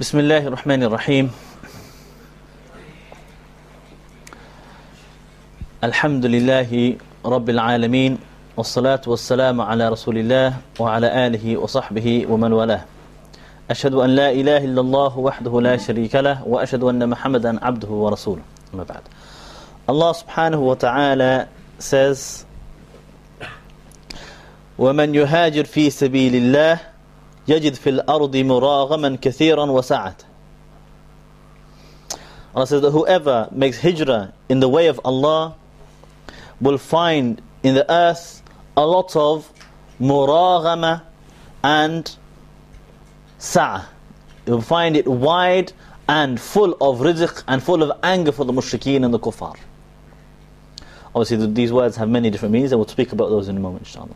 بسم الله الرحمن الرحيم الحمد لله رب العالمين والصلاة والسلام على رسول الله وعلى آله وصحبه ومن والاه أشهد أن لا إله إلا الله وحده لا شريك له وأشهد أن محمدا عبده ورسوله أما بعد subhanahu wa ta'ala says ومن يهاجر في سبيل الله يجد في الأرض مراغما كثيرا وسعة Allah says that whoever makes hijrah in the way of Allah will find in the earth a lot of muraghama and sa'ah. You will find it wide and full of rizq and full of anger for the mushrikeen and the kuffar. Obviously, these words have many different meanings, and we'll speak about those in a moment, inshallah.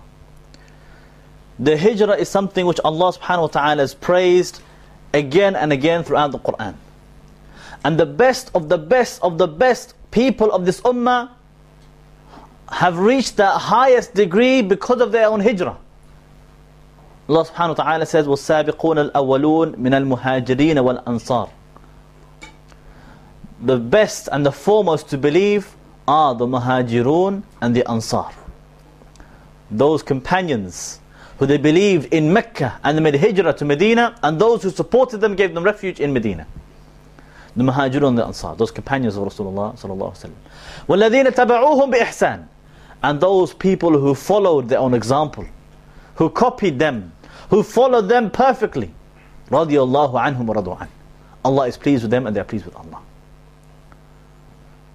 The hijrah is something which Allah subhanahu wa ta'ala has praised again and again throughout the Quran. And the best of the best of the best people of this ummah have reached the highest degree because of their own hijrah. Allah subhanahu wa ta'ala says, وَالسَّابِقُونَ الْأَوَّلُونَ مِنَ الْمُهَاجِرِينَ وَالْأَنصَارِ The best and the foremost to believe are the muhajirun and the ansar. Those companions who they believed in Mecca and they made hijrah to Medina and those who supported them gave them refuge in Medina. The muhajirun and the ansar, those companions of Rasulullah sallallahu alaihi wasallam. وَالَّذِينَ تَبَعُوهُمْ بِإِحْسَانٍ And those people who followed their own example, who copied them, who followed them perfectly. رَضِيَ اللَّهُ عَنْهُمْ وَرَضُوا Allah is pleased with them and they are pleased with Allah.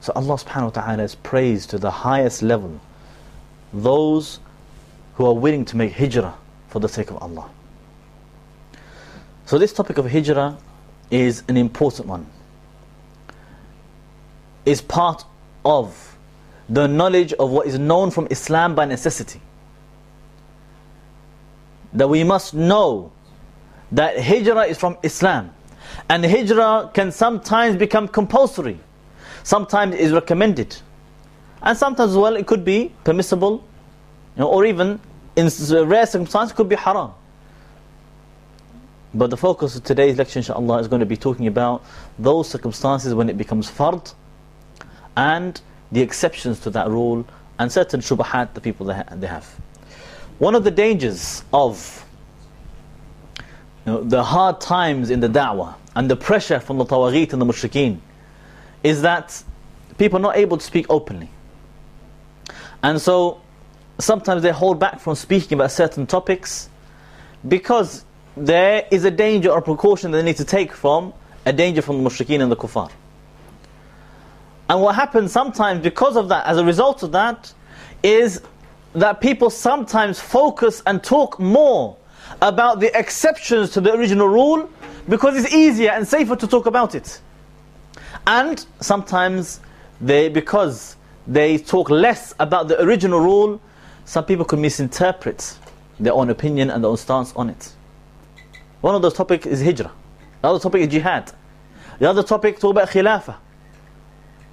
So Allah subhanahu wa ta'ala has praised to the highest level those who are willing to make hijrah for the sake of Allah. So this topic of hijrah is an important one. Is part of the knowledge of what is known from Islam by necessity. That we must know that hijrah is from Islam. And hijrah can sometimes become compulsory. Sometimes is recommended. And sometimes well it could be permissible, you know, or even in rare circumstances could be haram. But the focus of today's lecture inshallah is going to be talking about those circumstances when it becomes fard and the exceptions to that rule and certain shubahat the people they have. One of the dangers of you know, the hard times in the da'wah and the pressure from the tawaghit and the mushrikeen is that people are not able to speak openly. And so sometimes they hold back from speaking about certain topics because there is a danger or precaution they need to take from a danger from the mushrikeen and the kuffar. And what happens sometimes because of that, as a result of that, is that people sometimes focus and talk more about the exceptions to the original rule because it's easier and safer to talk about it. And sometimes they, because they talk less about the original rule, some people could misinterpret their own opinion and their own stance on it. One of those topics is hijrah. The other topic is jihad. The other topic talk about khilafah.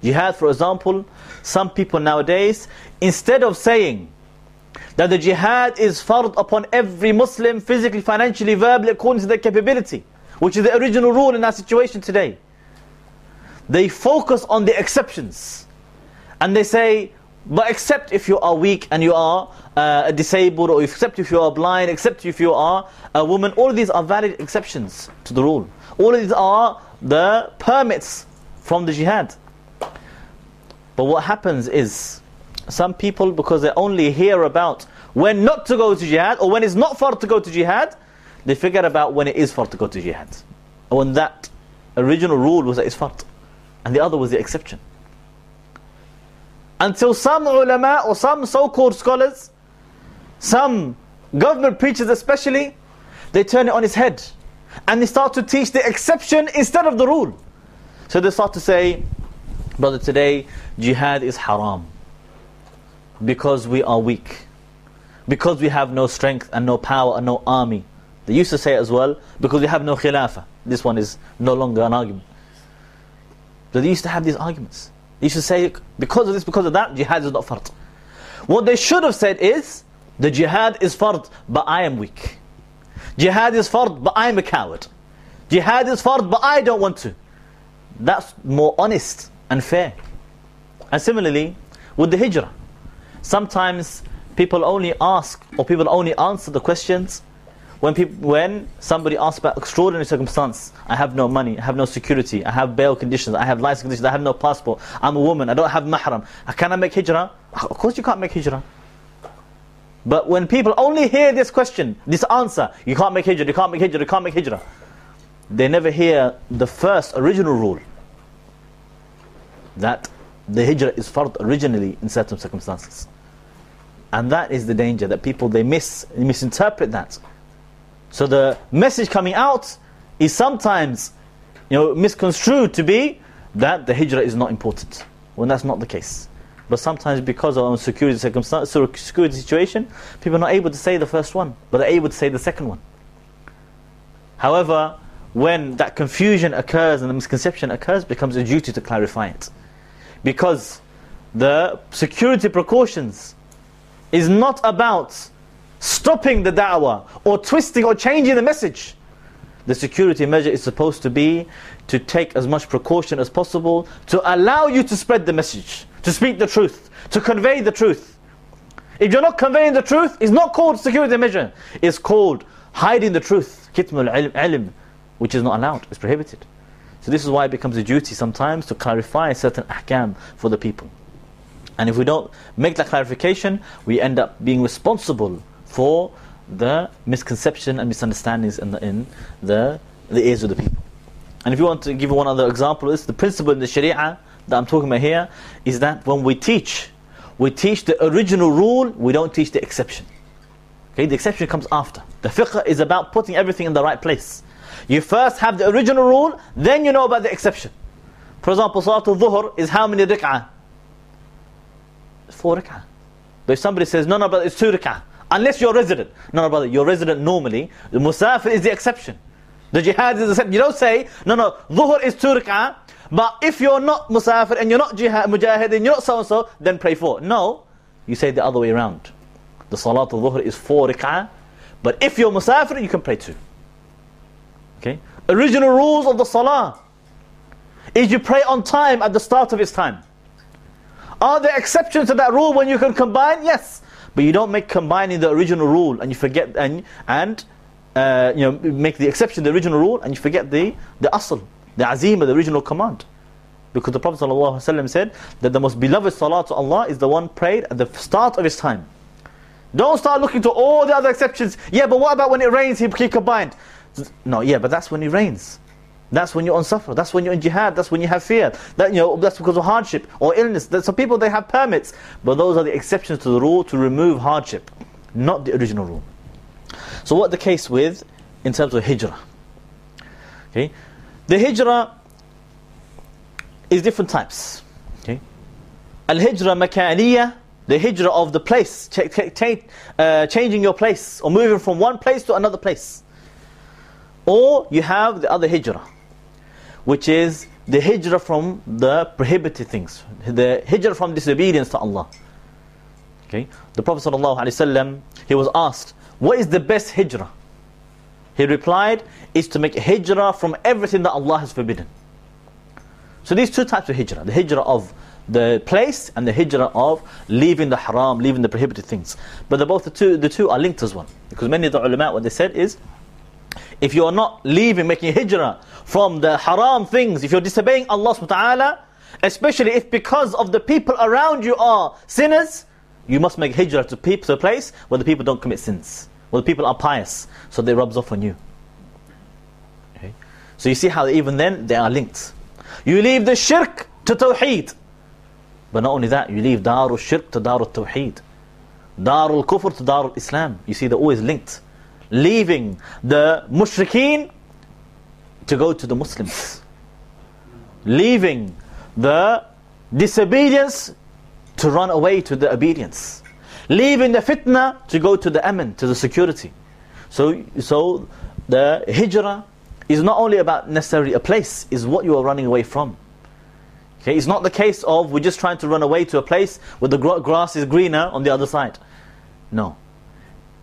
Jihad, for example, some people nowadays, instead of saying that the jihad is fard upon every Muslim, physically, financially, verbally, according to their capability, which is the original rule in our situation today, they focus on the exceptions. And they say, but except if you are weak and you are uh, disabled, or except if you are blind, except if you are a woman, all of these are valid exceptions to the rule. All of these are the permits from the jihad. But what happens is, some people, because they only hear about when not to go to jihad, or when it's not far to go to jihad, they forget about when it is far to go to jihad. When that original rule was that it's fard, and the other was the exception. Until some ulama, or some so-called scholars, some government preachers especially, they turn it on its head. And they start to teach the exception instead of the rule. So they start to say, brother, today jihad is haram. Because we are weak. Because we have no strength and no power and no army. They used to say as well, because we have no khilafah. This one is no longer an argument. But they used to have these arguments. They should say, because of this, because of that, jihad is not fard. What they should have said is, the jihad is fard, but I am weak. Jihad is fard, but I am a coward. Jihad is fard, but I don't want to. That's more honest and fair. And similarly, with the hijrah, sometimes people only ask or people only answer the questions when people, when somebody asks about extraordinary circumstance. I have no money, I have no security, I have bail conditions, I have license conditions, I have no passport, I'm a woman, I don't have mahram. I make hijrah? Of course you can't make hijrah. But when people only hear this question, this answer, you can't make hijrah, you can't make hijrah, you can't make hijrah, they never hear the first original rule that the hijrah is fard originally in certain circumstances. And that is the danger that people they miss misinterpret that. So the message coming out is sometimes you know misconstrued to be that the hijrah is not important when that's not the case. But sometimes because of security circumstance, security situation, people are not able to say the first one, but they're able to say the second one. However, when that confusion occurs and the misconception occurs, becomes a duty to clarify it. Because the security precautions is not about stopping the da'wah or twisting or changing the message. The security measure is supposed to be to take as much precaution as possible to allow you to spread the message, to speak the truth, to convey the truth. If you're not conveying the truth, it's not called security measure. It's called hiding the truth. Kitmul ilm which is not allowed, it's prohibited. So this is why it becomes a duty sometimes to clarify certain ahkam for the people. And if we don't make that clarification, we end up being responsible for the misconception and misunderstandings in the, in the, the ears of the people. And if you want to give one other example this, the principle in the Sharia that I'm talking about here is that when we teach, we teach the original rule, we don't teach the exception. Okay, the exception comes after. The fiqh is about putting everything in the right place. You first have the original rule, then you know about the exception. For example, Salatul Dhuhr is how many rak'ah? Four rak'ah. But if somebody says, no, no, but it's two rak'ah. Unless you're resident. No, no, brother, you're resident normally. The musafir is the exception. The jihad is the exception. You don't say, no, no, dhuhr is two. But if you're not musafir and you're not jihad, mujahid and you're not so-and-so, then pray four. No, you say the other way around. The salat Salatul Dhuhr is four rak'ah. But if you're musafir, you can pray two. Okay? Original rules of the salah is you pray on time at the start of its time. Are there exceptions to that rule when you can combine? Yes. But you don't make combining the original rule and you forget and and uh, you know make the exception the original rule and you forget the the asl, the azima, the original command. Because the Prophet ﷺ said that the most beloved salah to Allah is the one prayed at the start of its time. Don't start looking to all the other exceptions. Yeah, but what about when it rains, he, he combined. No, yeah, but that's when it rains. That's when you're on safar. That's when you're in jihad. That's when you have fear. That you know that's because of hardship or illness. That some people they have permits, but those are the exceptions to the rule to remove hardship, not the original rule. So what the case with in terms of hijrah? Okay, the hijrah is different types. Okay, al hijrah makaniya, the hijrah of the place, ch ch uh, changing your place or moving from one place to another place. Or you have the other hijrah, which is the hijrah from the prohibited things, the hijrah from disobedience to Allah. Okay, the Prophet ﷺ, he was asked, "What is the best hijrah?" He replied, "Is to make hijrah from everything that Allah has forbidden." So these two types of hijrah: the hijrah of the place and the hijrah of leaving the haram, leaving the prohibited things. But the both the two the two are linked as one, because many of the ulama what they said is if you are not leaving, making hijrah from the haram things, if you're disobeying Allah subhanahu wa ta'ala, especially if because of the people around you are sinners, you must make hijrah to, people, to a place where the people don't commit sins, where the people are pious, so they rubs off on you. Okay? So you see how even then they are linked. You leave the shirk to tawheed. But not only that, you leave darul shirk to darul tawheed. Darul kufr to darul islam. You see they're always linked leaving the mushrikeen to go to the Muslims. Leaving the disobedience to run away to the obedience. Leaving the fitna to go to the aman, to the security. So, so the hijrah is not only about necessarily a place, is what you are running away from. Okay, it's not the case of we're just trying to run away to a place where the grass is greener on the other side. No.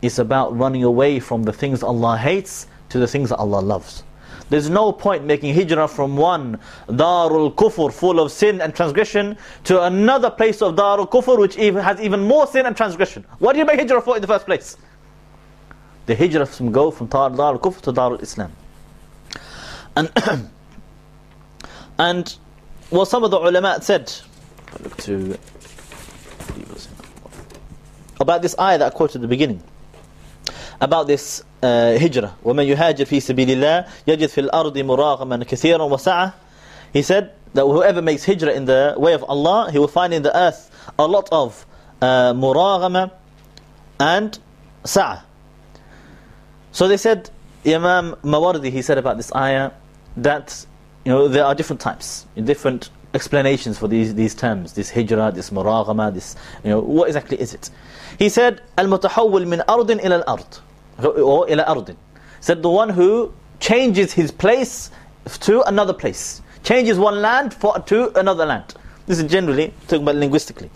It's about running away from the things Allah hates to the things Allah loves. There's no point making hijrah from one Darul Kufr full of sin and transgression to another place of Darul Kufr which even has even more sin and transgression. What do you make hijrah for in the first place? The hijrah from go from Darul Kufr to Darul Islam. And and well some of the ulama said look to about this ayah that I quoted at the beginning about this uh, hijrah. وَمَنْ يُهَاجِرْ فِي سَبِيلِ اللَّهِ يَجِدْ فِي الْأَرْضِ مُرَاغَمًا كَثِيرًا وَسَعَةً He said that whoever makes hijrah in the way of Allah, he will find in the earth a lot of uh, muragama and sa'a. So they said, Imam Mawardi, he said about this ayah, that you know there are different types, different explanations for these these terms, this hijrah, this muragama, this you know what exactly is it? He said, "Al-mutahawwil min ardin ila al-ard." or ila ardin. Said the one who changes his place to another place. Changes one land for, to another land. This is generally talking about linguistically.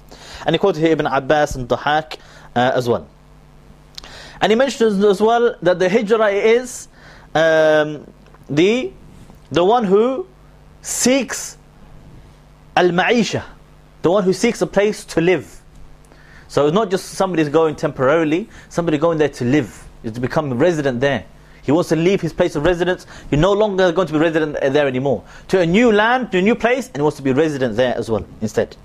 And he quoted here Ibn Abbas and Dahak uh, as well. And he mentions as well that the hijrah is um, the, the one who seeks al-ma'isha, the one who seeks a place to live. So it's not just somebody's going temporarily, somebody going there to live is to become a resident there. He wants to leave his place of residence. He's no longer going to be resident there anymore. To a new land, to a new place, and he wants to be resident there as well, instead.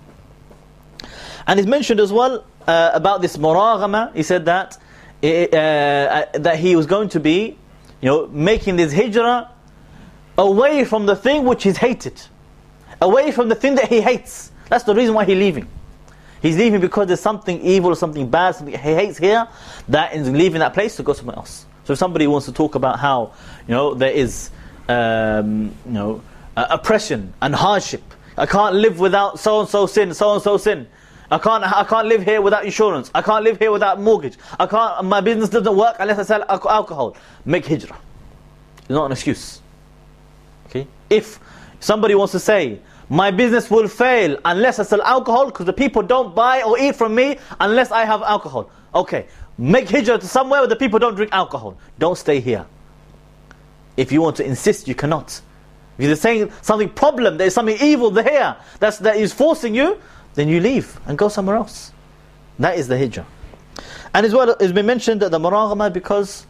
And he's mentioned as well uh, about this muraghama. He said that uh, uh, that he was going to be, you know, making this hijrah away from the thing which is hated, away from the thing that he hates. That's the reason why he's leaving. He's leaving because there's something evil or something bad, something he hates here, that is leaving that place to go somewhere else. So if somebody wants to talk about how, you know, there is, um, you know, uh, oppression and hardship. I can't live without so and so sin, so and so sin. I can't, I can't live here without insurance. I can't live here without mortgage. I can't, my business doesn't work unless I sell alcohol. Make hijrah. It's not an excuse. Okay? If somebody wants to say, my business will fail unless I sell alcohol because the people don't buy or eat from me unless I have alcohol. Okay, make hijrah to somewhere where the people don't drink alcohol. Don't stay here. If you want to insist, you cannot. If you're saying something problem, there's something evil there that's, that is forcing you, then you leave and go somewhere else. That is the hijrah. And as well, it's been mentioned that the muraghama because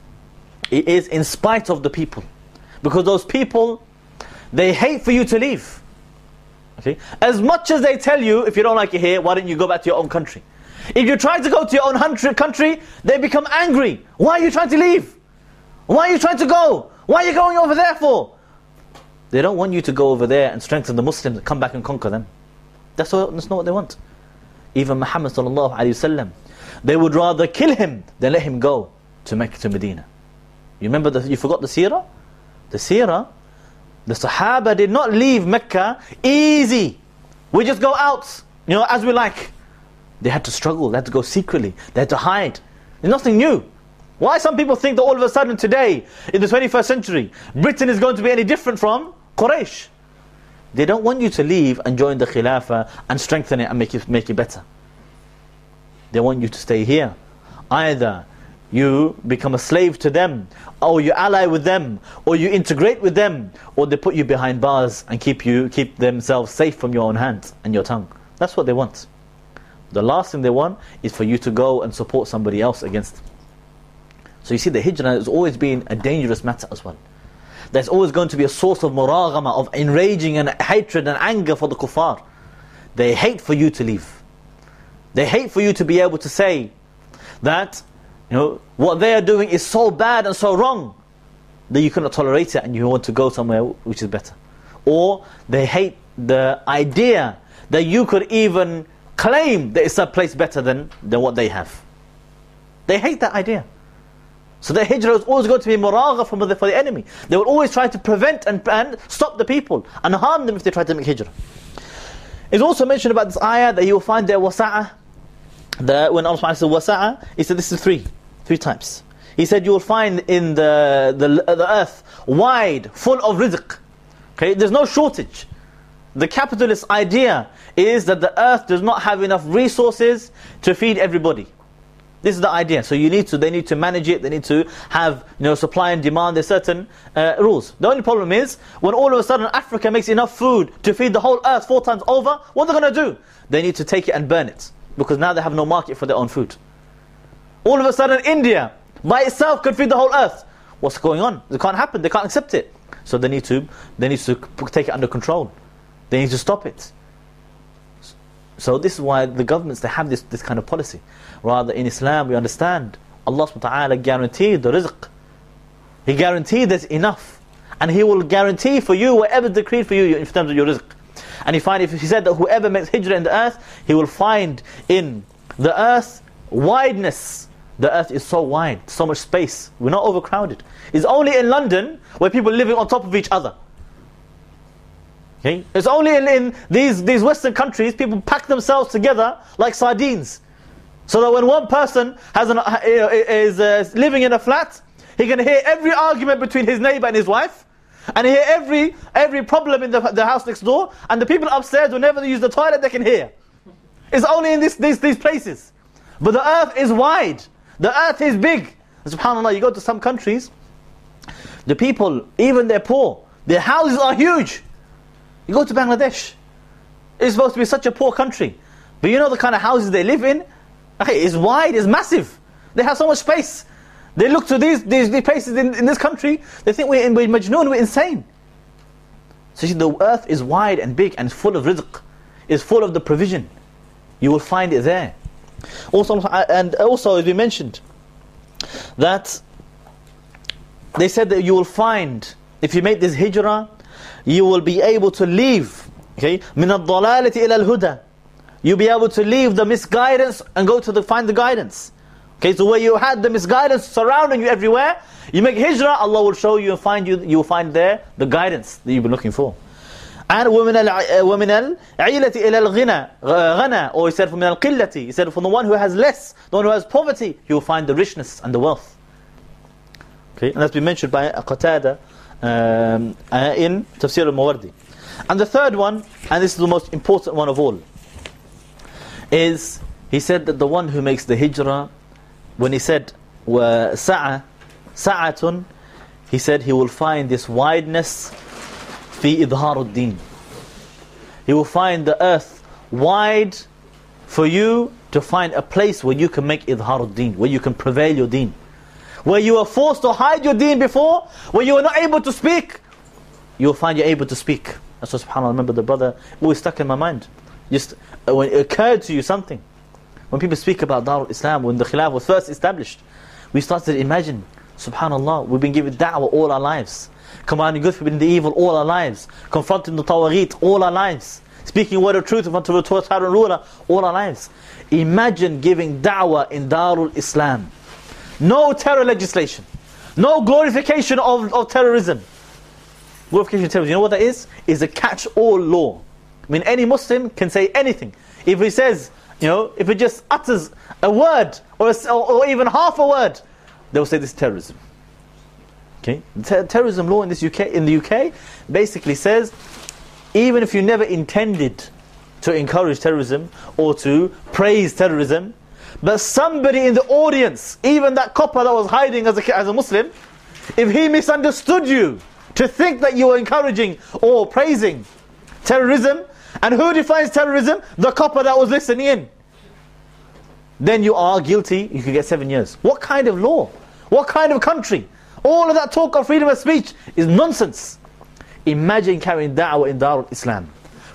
it is in spite of the people. Because those people, they hate for you to leave. Okay? As much as they tell you, if you don't like it here, why don't you go back to your own country? If you try to go to your own country, they become angry. Why are you trying to leave? Why are you trying to go? Why are you going over there for? They don't want you to go over there and strengthen the Muslims and come back and conquer them. That's, what, that's not what they want. Even Muhammad sallallahu alayhi wasallam, they would rather kill him than let him go to Mecca to Medina. You remember the, you forgot the seerah? The seerah the Sahaba did not leave Mecca easy. We just go out, you know, as we like. They had to struggle, they had to go secretly, they had to hide. There's nothing new. Why some people think that all of a sudden today, in the 21st century, Britain is going to be any different from Quraysh? They don't want you to leave and join the Khilafah and strengthen it and make it, make it better. They want you to stay here. Either you become a slave to them, or you ally with them, or you integrate with them, or they put you behind bars and keep you keep themselves safe from your own hands and your tongue. That's what they want. The last thing they want is for you to go and support somebody else against them. So you see, the hijrah has always been a dangerous matter as well. There's always going to be a source of muraghama, of enraging and hatred and anger for the kuffar. They hate for you to leave. They hate for you to be able to say that you know, what they are doing is so bad and so wrong that you cannot tolerate it and you want to go somewhere which is better. Or they hate the idea that you could even claim that it's a place better than, than what they have. They hate that idea. So their hijrah is always going to be muragha for the, for the enemy. They will always try to prevent and, and stop the people and harm them if they try to make hijrah. It's also mentioned about this ayah that you will find there wasa'ah. The, when Allah said wasa'a, He said this is three. Three times. He said you will find in the, the, the earth wide, full of rizq. Okay, there's no shortage. The capitalist idea is that the earth does not have enough resources to feed everybody. This is the idea. So you need to, they need to manage it. They need to have, you know, supply and demand. There's certain uh, rules. The only problem is when all of a sudden Africa makes enough food to feed the whole earth four times over. What are they going to do? They need to take it and burn it because now they have no market for their own food. All of a sudden, India by itself could feed the whole earth. What's going on? It can't happen. They can't accept it. So they need to, they need to take it under control. They need to stop it. So this is why the governments they have this, this kind of policy. Rather in Islam we understand Allah subhanahu wa ta'ala guaranteed the rizq. He guaranteed there's enough. And He will guarantee for you whatever decreed for you in terms of your rizq. And He find if He said that whoever makes hijrah in the earth, He will find in the earth wideness. The earth is so wide, so much space. We're not overcrowded. It's only in London where people are living on top of each other. Okay? It's only in, in these, these Western countries people pack themselves together like sardines. So that when one person has an, uh, is living in a flat, he can hear every argument between his neighbor and his wife, and hear every every problem in the, the house next door, and the people upstairs, whenever they use the toilet, they can hear. It's only in this, these, these places. But the earth is wide. The earth is big. SubhanAllah, you go to some countries, the people, even they're poor, their houses are huge. You go to Bangladesh. It's supposed to be such a poor country. But you know the kind of houses they live in? Okay, it's wide, it's massive. They have so much space. They look to these, these, these places in, in this country, they think we're, we're majnoon, we're insane. So see, the earth is wide and big and full of rizq. It's full of the provision. You will find it there. Also, and also as we mentioned, that they said that you will find, if you make this hijrah, you will be able to leave okay من الضلالة إلى الهدى you'll be able to leave the misguidance and go to the find the guidance okay so where you had the misguidance surrounding you everywhere you make hijrah Allah will show you and find you you will find there the guidance that you've been looking for and ومن ومن العيلة إلى الغنى غنى or he said from القلة he said from the one who has less the one who has poverty he will find the richness and the wealth okay and that's been mentioned by Qatada um, uh, in Tafsir al-Mawardi. And the third one, and this is the most important one of all, is he said that the one who makes the hijrah, when he said sa'a, sa'atun, he said he will find this wideness fi idhar din He will find the earth wide for you to find a place where you can make idhar din where you can prevail your deen where you were forced to hide your deen before, where you were not able to speak, you'll find you're able to speak. That's what subhanAllah, I remember the brother, always stuck in my mind. Just uh, when it occurred to you something. When people speak about Darul Islam, when the Khilaf was first established, we started to imagine, subhanAllah, we've been given da'wah all our lives. Commanding good, forbidding the evil all our lives. Confronting the tawagheet all our lives. Speaking word of truth in front of a tyrant ruler all our lives. Imagine giving da'wah in Darul Islam. No terror legislation. No glorification of, of terrorism. Glorification of terrorism, you know what that is? Is a catch-all law. I mean, any Muslim can say anything. If he says, you know, if he just utters a word or, a, or even half a word, they will say this is terrorism. Okay, Ter terrorism law in this UK in the UK basically says, even if you never intended to encourage terrorism or to praise terrorism, but somebody in the audience, even that copper that was hiding as a, as a Muslim, if he misunderstood you to think that you were encouraging or praising terrorism, and who defines terrorism? The copper that was listening in. Then you are guilty, you could get seven years. What kind of law? What kind of country? All of that talk of freedom of speech is nonsense. Imagine carrying da'wah in Darul Islam.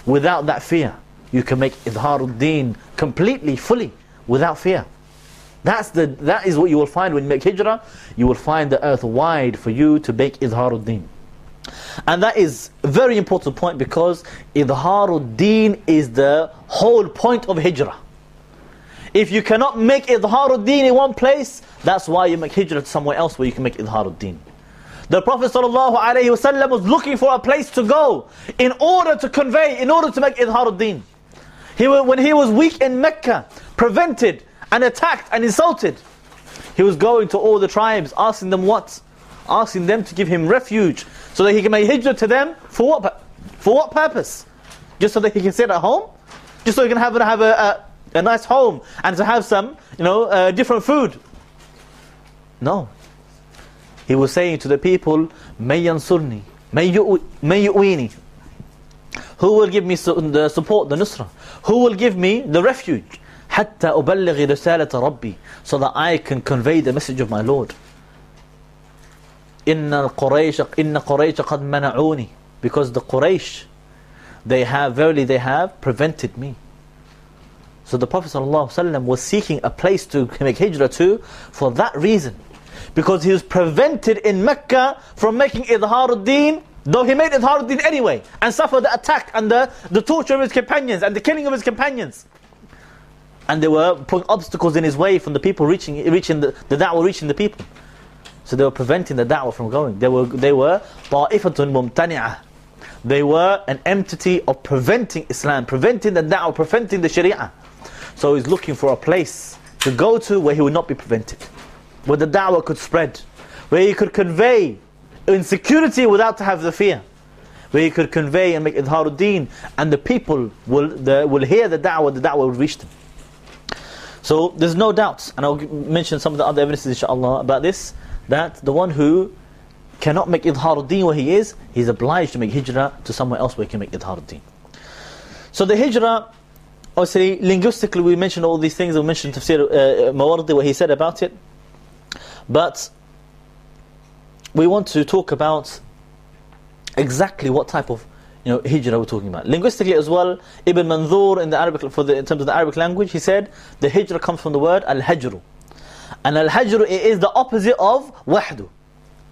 Without that fear, you can make idharul deen completely, fully without fear. That's the, that is what you will find when you make hijrah. You will find the earth wide for you to make idharuddin. And that is a very important point because idharuddin is the whole point of hijrah. If you cannot make idharuddin in one place, that's why you make hijrah to somewhere else where you can make idharuddin. The Prophet ﷺ was looking for a place to go in order to convey, in order to make idharuddin. He, when he was weak in Mecca, prevented and attacked and insulted. He was going to all the tribes, asking them what? Asking them to give him refuge so that he can make hijrah to them. For what, for what purpose? Just so that he can sit at home? Just so he can have, have a, a, a nice home and to have some, you know, uh, different food. No. He was saying to the people, "May yansurni, may yu'wini." Who will give me the support, the nusra? Who will give me the refuge? حتى أبلغ رسالة ربي so that I can convey the message of my Lord. إن القريش إن قريش قد منعوني because the Quraysh they have verily they have prevented me. So the Prophet ﷺ was seeking a place to make hijrah to for that reason. Because he was prevented in Mecca from making idharuddin, though he made idharuddin anyway, and suffered the attack and the, the torture of his companions and the killing of his companions. And they were putting obstacles in his way from the people reaching, reaching the, the da'wah reaching the people. So they were preventing the da'wah from going. They were, they were ta'ifatun mumtani'ah. They were an entity of preventing Islam, preventing the da'wah, preventing the sharia. So he's looking for a place to go to where he would not be prevented. Where the da'wah could spread. Where he could convey insecurity without to have the fear. Where he could convey and make idhar deen and the people will, the, will hear the da'wah, the da'wah will reach them. So there's no doubt, and I'll mention some of the other evidences inshallah about this, that the one who cannot make idhar al-deen where he is, he's obliged to make hijrah to somewhere else where he can make idhar al-deen. So the hijrah, obviously linguistically we mentioned all these things, we mentioned tafsir uh, Mawardi what he said about it, but we want to talk about exactly what type of you know, hijrah we're talking about. Linguistically as well, Ibn Manzur in the Arabic, for the, in terms of the Arabic language, he said the hijrah comes from the word al-hajru. And al-hajru is the opposite of wahdu.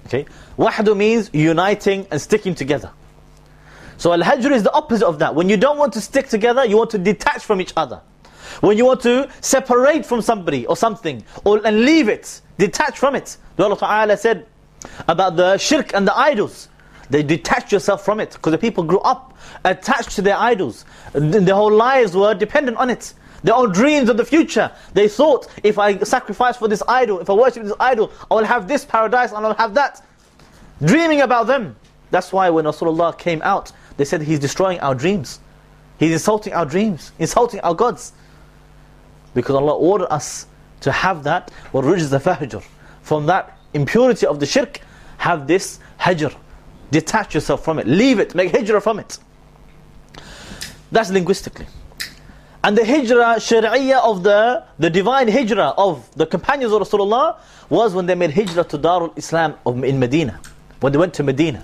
Okay? Wahdu means uniting and sticking together. So al-hajr is the opposite of that. When you don't want to stick together, you want to detach from each other. When you want to separate from somebody or something, or and leave it, detach from it. The Allah Ta'ala said about the shirk and the idols. They detached yourself from it because the people grew up attached to their idols. Their whole lives were dependent on it. Their own dreams of the future. They thought, if I sacrifice for this idol, if I worship this idol, I will have this paradise and I'll have that. Dreaming about them. That's why when Rasulullah came out, they said he's destroying our dreams. He's insulting our dreams, insulting our gods. Because Allah ordered us to have that, وَالرُّجْزَ فَهْجُرْ From that impurity of the shirk, have this hajr, Detach yourself from it. Leave it. Make hijrah from it. That's linguistically. And the hijrah shari'iyah of the, the divine hijrah of the companions of Rasulullah was when they made hijrah to Darul Islam in Medina. When they went to Medina.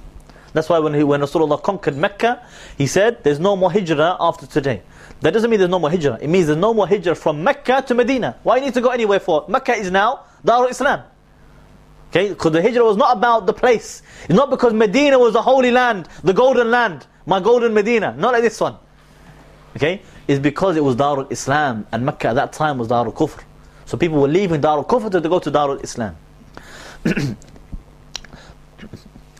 That's why when, he, when Rasulullah conquered Mecca, he said, there's no more hijrah after today. That doesn't mean there's no more hijrah. It means there's no more hijrah from Mecca to Medina. Why you need to go anywhere for? Mecca is now Darul Islam. Okay, because the hijrah was not about the place. It's not because Medina was the holy land, the golden land, my golden Medina. Not like this one. Okay, it's because it was Darul Islam and Mecca at that time was Darul Kufr. So people were leaving Darul Kufr to go to Darul Islam.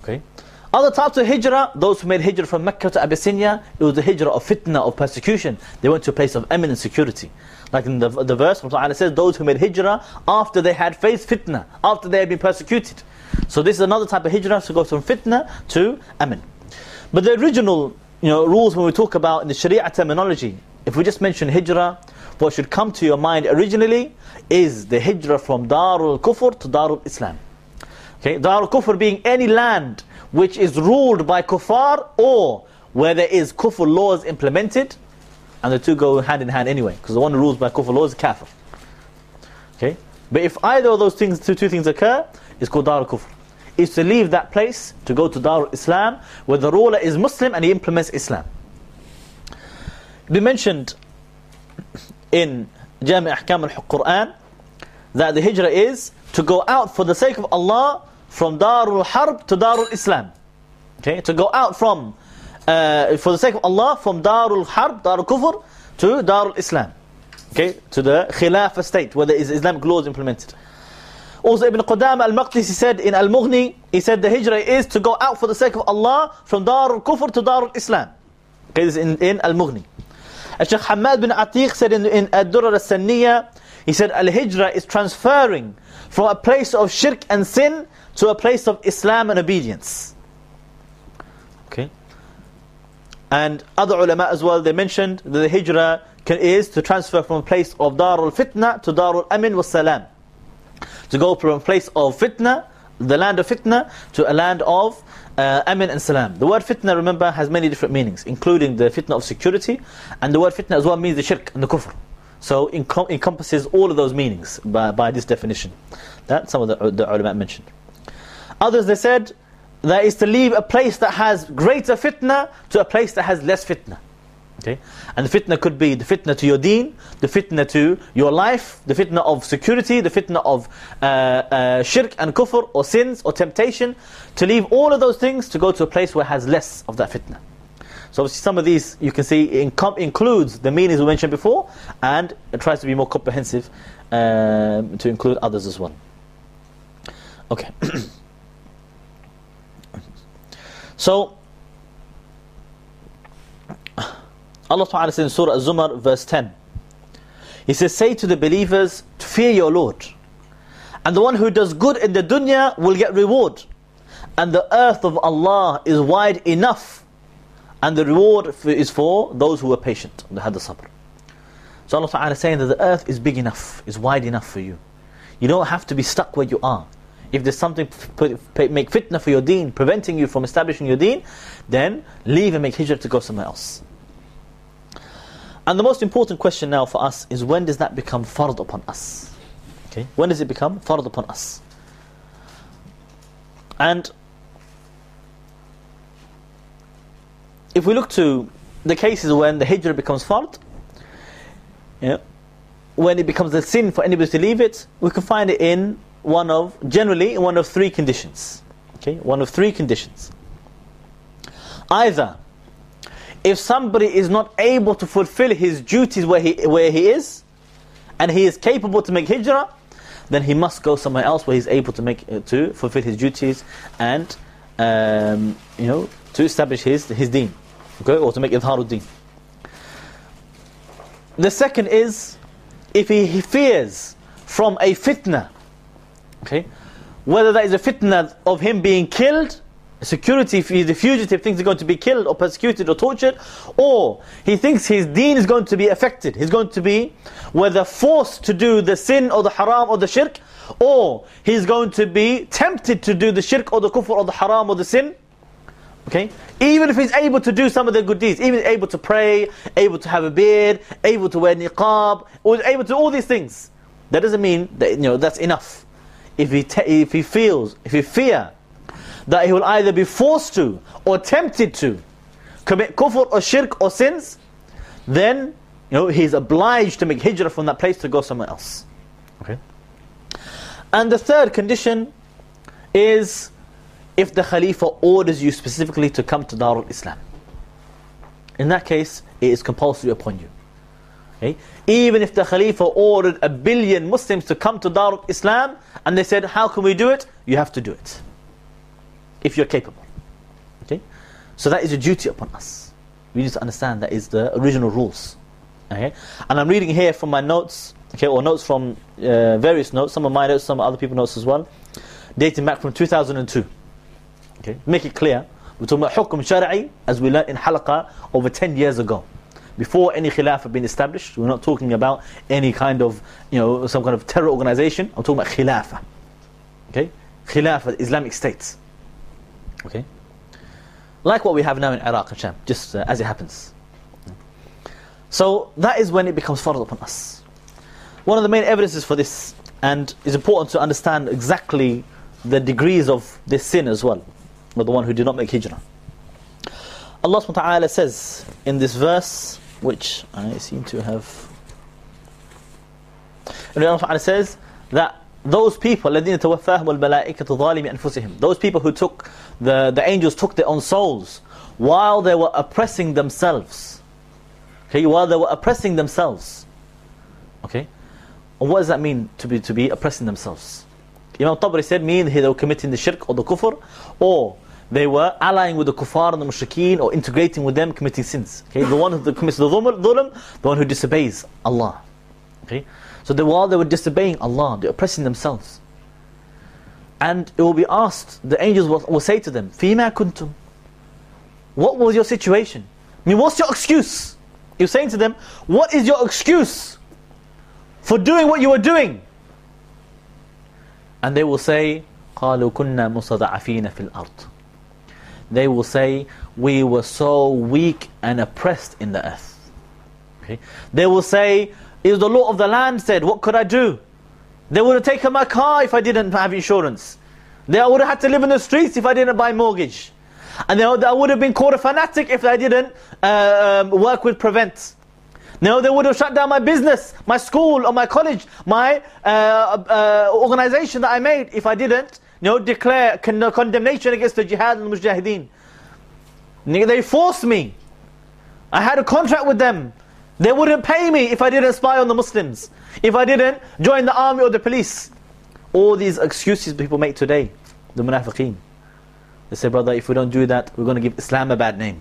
okay. Other types of hijrah, those who made hijrah from Mecca to Abyssinia, it was the hijrah of fitna, of persecution. They went to a place of eminent security. Like in the, the verse, Allah says, those who made hijrah after they had faced fitna, after they had been persecuted. So this is another type of hijrah, to go from fitna to amin. But the original you know, rules when we talk about in the sharia terminology, if we just mention hijrah, what should come to your mind originally is the hijrah from Darul Kufr to Darul Islam. Okay, Darul Kufr being any land which is ruled by kuffar or where there is kufr laws implemented, and the two go hand in hand anyway, because the one who rules by kufr laws is kafir. Okay? But if either of those things, two, two things occur, it's called Dar al-Kufr. Is to leave that place to go to Dar al-Islam, where the ruler is Muslim and he implements Islam. We mentioned in Jami' Ahkam al-Quran that the hijrah is to go out for the sake of Allah from Darul Harb to Darul Islam. Okay, to go out from uh, for the sake of Allah from Darul Harb, Darul Kufr to Darul Islam. Okay, to the Khilafah state where there is Islamic laws implemented. Also Ibn Qudam al-Maqdisi said in Al-Mughni, he said the hijrah is to go out for the sake of Allah from Darul Kufr to Darul Islam. Okay, this is in, in Al-Mughni. Sheikh Hamad bin Atiq said in, in Ad-Durar al-Sanniya, he said al-hijrah is transferring from a place of shirk and sin to a place of Islam and obedience. Okay. And other ulama as well, they mentioned that the hijrah is to transfer from a place of Darul Fitna to Darul Amin was Salam. To go from a place of Fitna, the land of Fitna, to a land of uh, Amin and Salam. The word Fitna, remember, has many different meanings, including the Fitna of security, and the word Fitna as well means the shirk and the kufr. So it encompasses all of those meanings by, by this definition. That some of the, the ulama mentioned. Others, they said, that is to leave a place that has greater fitna to a place that has less fitna. Okay? And the fitna could be the fitna to your deen, the fitna to your life, the fitna of security, the fitna of uh, uh, shirk and kufr or sins or temptation. To leave all of those things to go to a place where has less of that fitna. So obviously some of these you can see includes the meanings we mentioned before and it tries to be more comprehensive um, to include others as well. Okay. so Allah Ta'ala says in Surah Az-Zumar verse 10 He says, Say to the believers, fear your Lord. And the one who does good in the dunya will get reward. And the earth of Allah is wide enough. And the reward is for those who are patient. They had the sabr. So Allah Ta'ala is saying that the earth is big enough, is wide enough for you. You don't have to be stuck where you are. If there's something make fitna for your deen, preventing you from establishing your deen, then leave and make hijrah to go somewhere else. And the most important question now for us is when does that become fard upon us? Okay, when does it become fard upon us? And if we look to the cases when the hijrah becomes fard, yeah, when it becomes a sin for anybody to leave it, we can find it in one of, generally, one of three conditions. Okay, one of three conditions. Either if somebody is not able to fulfill his duties where he, where he is, and he is capable to make hijrah, then he must go somewhere else where he's able to make uh, to fulfill his duties and um, you know to establish his his deen, okay, or to make idharud deen. The second is if he fears from a fitna, okay, whether that is a fitna of him being killed security if he's a fugitive thinks he's going to be killed or persecuted or tortured or he thinks his deen is going to be affected he's going to be whether forced to do the sin or the haram or the shirk or he's going to be tempted to do the shirk or the kufr or the haram or the sin okay? Even if he's able to do some of the good deeds even able to pray able to have a beard able to wear niqab or able to do all these things that doesn't mean that you know that's enough if he if he feels if he fear that he will either be forced to or tempted to commit kufr or shirk or sins, then you know he's obliged to make hijrah from that place to go somewhere else. Okay. And the third condition is if the Khalifa orders you specifically to come to Darul Islam. In that case, it is compulsory upon you. Okay? Even if the Khalifa ordered a billion Muslims to come to Darul Islam and they said, How can we do it? You have to do it if you're capable. Okay? So that is a duty upon us. We need to understand that is the original rules. Okay? And I'm reading here from my notes, okay, or notes from uh, various notes, some of my notes, some other people's notes as well, dating back from 2002. Okay? Make it clear. We're talking about hukum shari'i, as we learned in halaqah over 10 years ago. Before any khilaf had been established, we're not talking about any kind of, you know, some kind of terror organization. I'm talking about khilafah. Okay? Khilafah, Islamic states. Okay? Like what we have now in Iraq and Sham, just uh, as it happens. So that is when it becomes fard upon us. One of the main evidences for this, and it's important to understand exactly the degrees of this sin as well, with the one who did not make hijrah. Allah subhanahu wa ta'ala says in this verse, which I seem to have. And Allah ta'ala says that those people الذين توفاهم الملائكة ظالمي أنفسهم those people who took the, the angels took their own souls while they were oppressing themselves okay while they were oppressing themselves okay and what does that mean to be to be oppressing themselves Imam Tabari said mean they were committing the shirk or the kufr or they were allying with the kuffar and the mushrikeen or integrating with them committing sins okay the one who commits the dhulm, the one who disobeys Allah okay so they, while they were disobeying Allah, they're oppressing themselves. And it will be asked, the angels will, will say to them, فِيمَا kuntum. What was your situation? I mean, what's your excuse? He was saying to them, What is your excuse for doing what you were doing? And they will say, قالوا كنا مستضعفين في الأرض they will say, we were so weak and oppressed in the earth. Okay? They will say, it was the law of the land said, what could I do? They would have taken my car if I didn't have insurance. They would have had to live in the streets if I didn't buy mortgage. And they, I would have been called a fanatic if I didn't uh, um, work with Prevent. No, they would have shut down my business, my school, or my college, my uh, uh, organization that I made if I didn't know, declare con condemnation against the jihad and mujahideen. They forced me. I had a contract with them. They wouldn't pay me if I didn't spy on the Muslims. If I didn't join the army or the police. All these excuses people make today, the munafiqeen. They say, brother, if we don't do that, we're going to give Islam a bad name.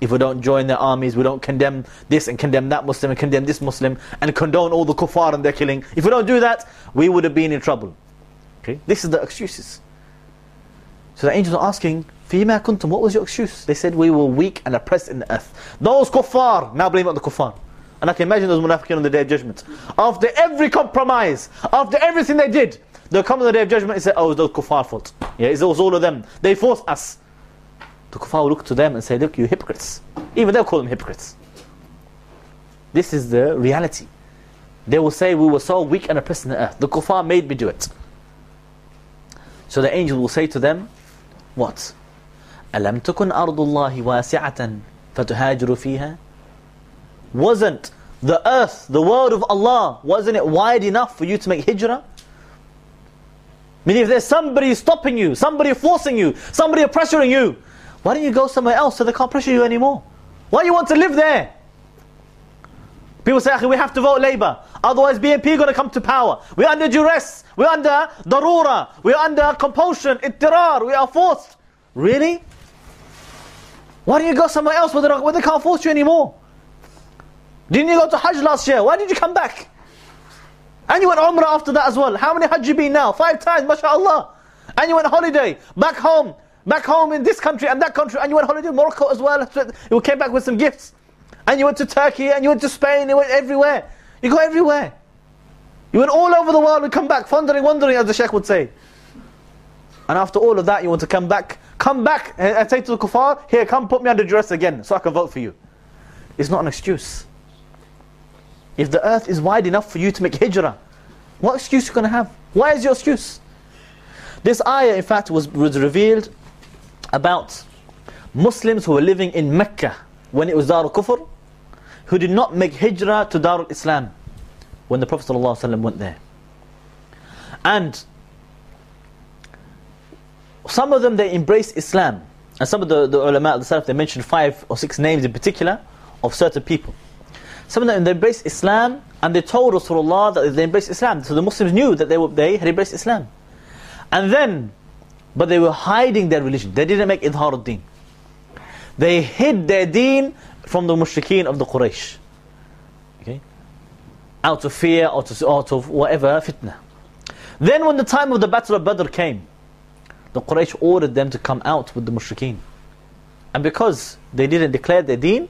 If we don't join their armies, we don't condemn this and condemn that Muslim and condemn this Muslim and condone all the kuffar and their killing. If we don't do that, we would have been in trouble. Okay, This is the excuses. So the angels are asking, Fima kuntum, what was your excuse? They said, we were weak and oppressed in the earth. Those kuffar, now blame it on the kuffar. And I can imagine those munafiqun on the day of judgment. After every compromise, after everything they did, they'll come on the day of judgment and say, oh, it was those kuffar fault. Yeah, it was all of them. They forced us. The kuffar will look to them and say, look, you hypocrites. Even they'll call them hypocrites. This is the reality. They will say, we were so weak and oppressed in the earth. The kuffar made me do it. So the angel will say to them, what? أَلَمْ تَكُنْ أَرْضُ اللَّهِ وَاسِعَةً فَتُهَاجِرُ فِيهَا Wasn't the earth, the world of Allah, wasn't it wide enough for you to make hijrah? Meaning if there's somebody stopping you, somebody forcing you, somebody pressuring you, why don't you go somewhere else so they can't pressure you anymore? Why do you want to live there? People say, we have to vote Labour. Otherwise BNP going to come to power. We're under duress. We're under darura. We're under compulsion, ittirar. We are forced. Really? Why don't you go somewhere else where they, where they can't force you anymore? Didn't you go to Hajj last year? Why did you come back? And you went Umrah after that as well. How many Hajj you been now? Five times, mashallah. And you went holiday, back home, back home in this country and that country, and you went holiday in Morocco as well. You came back with some gifts. And you went to Turkey, and you went to Spain, you went everywhere. You go everywhere. You went all over the world and come back, thundering, wandering, as the Sheikh would say. And after all of that, you want to come back, come back eh, eh, and say to the kuffar, here, come put me under duress again, so I can vote for you. It's not an excuse. If the earth is wide enough for you to make hijrah, what excuse are you going to have? Why is your excuse? This ayah, in fact, was, was revealed about Muslims who were living in Mecca when it was Dar al-Kufr, who did not make hijrah to Dar al-Islam when the Prophet ﷺ went there. And some of them, they embraced Islam. And some of the, the ulama, the Salaf, they mentioned five or six names in particular of certain people. Some of them, they embraced Islam and they told Rasulullah that they embraced Islam. So the Muslims knew that they, were, they had embraced Islam. And then, but they were hiding their religion. They didn't make idhar al-din. They hid their deen from the mushrikeen of the Quraysh. Okay? Out of fear, out of, out of whatever, fitna. Then when the time of the Battle of Badr came, the Quraysh ordered them to come out with the mushrikeen. And because they didn't declare their deen,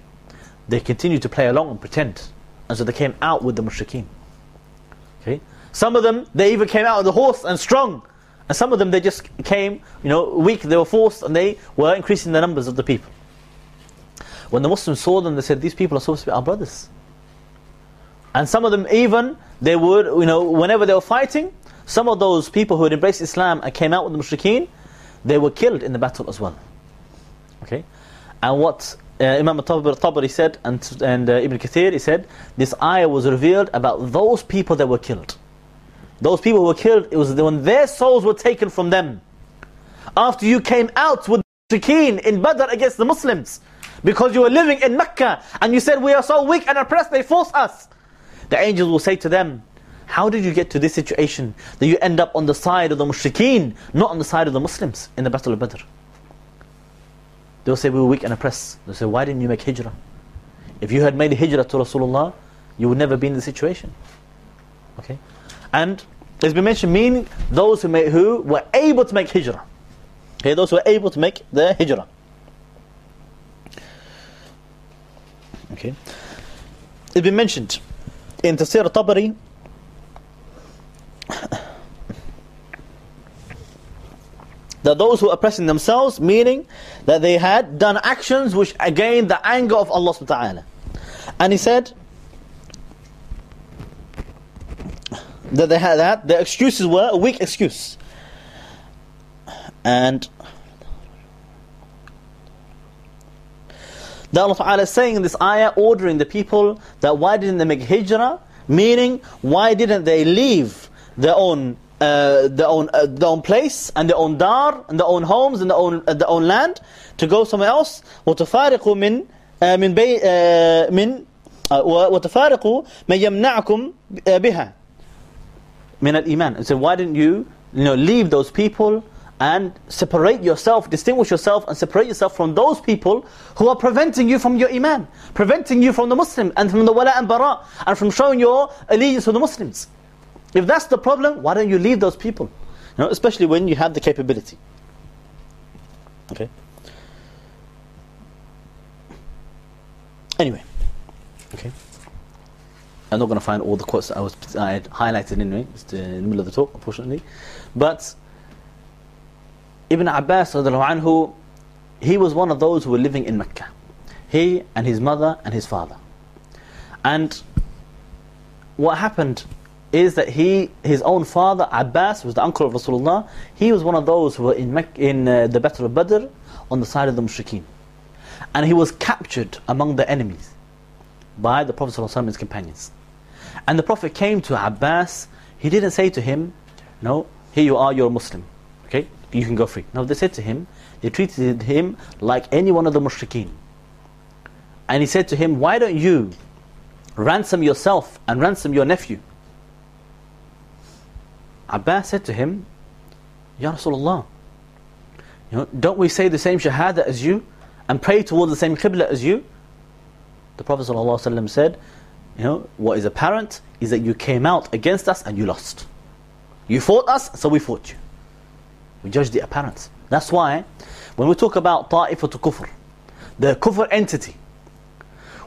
they continued to play along and pretend. And so they came out with the mushrikeen. Okay? Some of them, they even came out on the horse and strong. And some of them, they just came, you know, weak, they were forced, and they were increasing the numbers of the people. When the Muslims saw them, they said, these people are supposed to be our brothers. And some of them even, they would, you know, whenever they were fighting, some of those people who had embraced Islam and came out with the mushrikeen, they were killed in the battle as well. Okay? And what uh, Imam al-Tabari said, and, and uh, Ibn Kathir, he said, this ayah was revealed about those people that were killed. Those people who were killed, it was when their souls were taken from them. After you came out with the mushrikeen in Badr against the Muslims, because you were living in Mecca and you said we are so weak and oppressed, they force us. The angels will say to them, how did you get to this situation that you end up on the side of the mushrikeen, not on the side of the Muslims in the Battle of Badr? They'll say we were weak and oppressed. They'll say, why didn't you make hijrah? If you had made hijrah to Rasulullah, you would never be in the situation. Okay? And it's been mentioned, meaning those who, made, who were able to make hijrah. Okay, those who were able to make their hijrah. Okay. it's been mentioned in Tafsir al-Tabari that those who are oppressing themselves, meaning that they had done actions which again the anger of Allah subhanahu wa ta'ala. And he said that they had that, their excuses were a weak excuse. And that Allah Ta'ala is saying in this ayah, ordering the people that why didn't they make hijrah? Meaning, why didn't they leave their own uh, their own uh, their own place and their own dar and their own homes and their own uh, their own land to go somewhere else وتفارقوا من من بي من وتفارقوا من يمنعكم بها من الإيمان and so why didn't you you know leave those people And separate yourself, distinguish yourself and separate yourself from those people who are preventing you from your iman, preventing you from the Muslim and from the wala and bara, and from showing your allegiance to the Muslims. If that's the problem, why don't you leave those people? You know, especially when you have the capability. Okay. Anyway. Okay. I'm not going to find all the quotes I was I had highlighted anyway. It's in the middle of the talk, unfortunately. But Ibn Abbas anhu, he was one of those who were living in Mecca. He and his mother and his father. And what happened is that he, his own father, Abbas, was the uncle of Rasulullah, he was one of those who were in, Mecca, in uh, the Battle of Badr on the side of the mushrikeen. And he was captured among the enemies by the Prophet his companions. And the Prophet came to Abbas, he didn't say to him, no, here you are, you're a Muslim, okay, you can go free. Now they said to him, they treated him like any one of the mushrikeen. And he said to him, why don't you ransom yourself and ransom your nephew? Abbas said to him, Ya Rasulullah, you know, don't we say the same shahada as you and pray towards the same qibla as you? The Prophet ﷺ said, you know, what is apparent is that you came out against us and you lost. You fought us, so we fought you. We judge the appearance. That's why when we talk about ta'ifatu kufr, the kufr entity,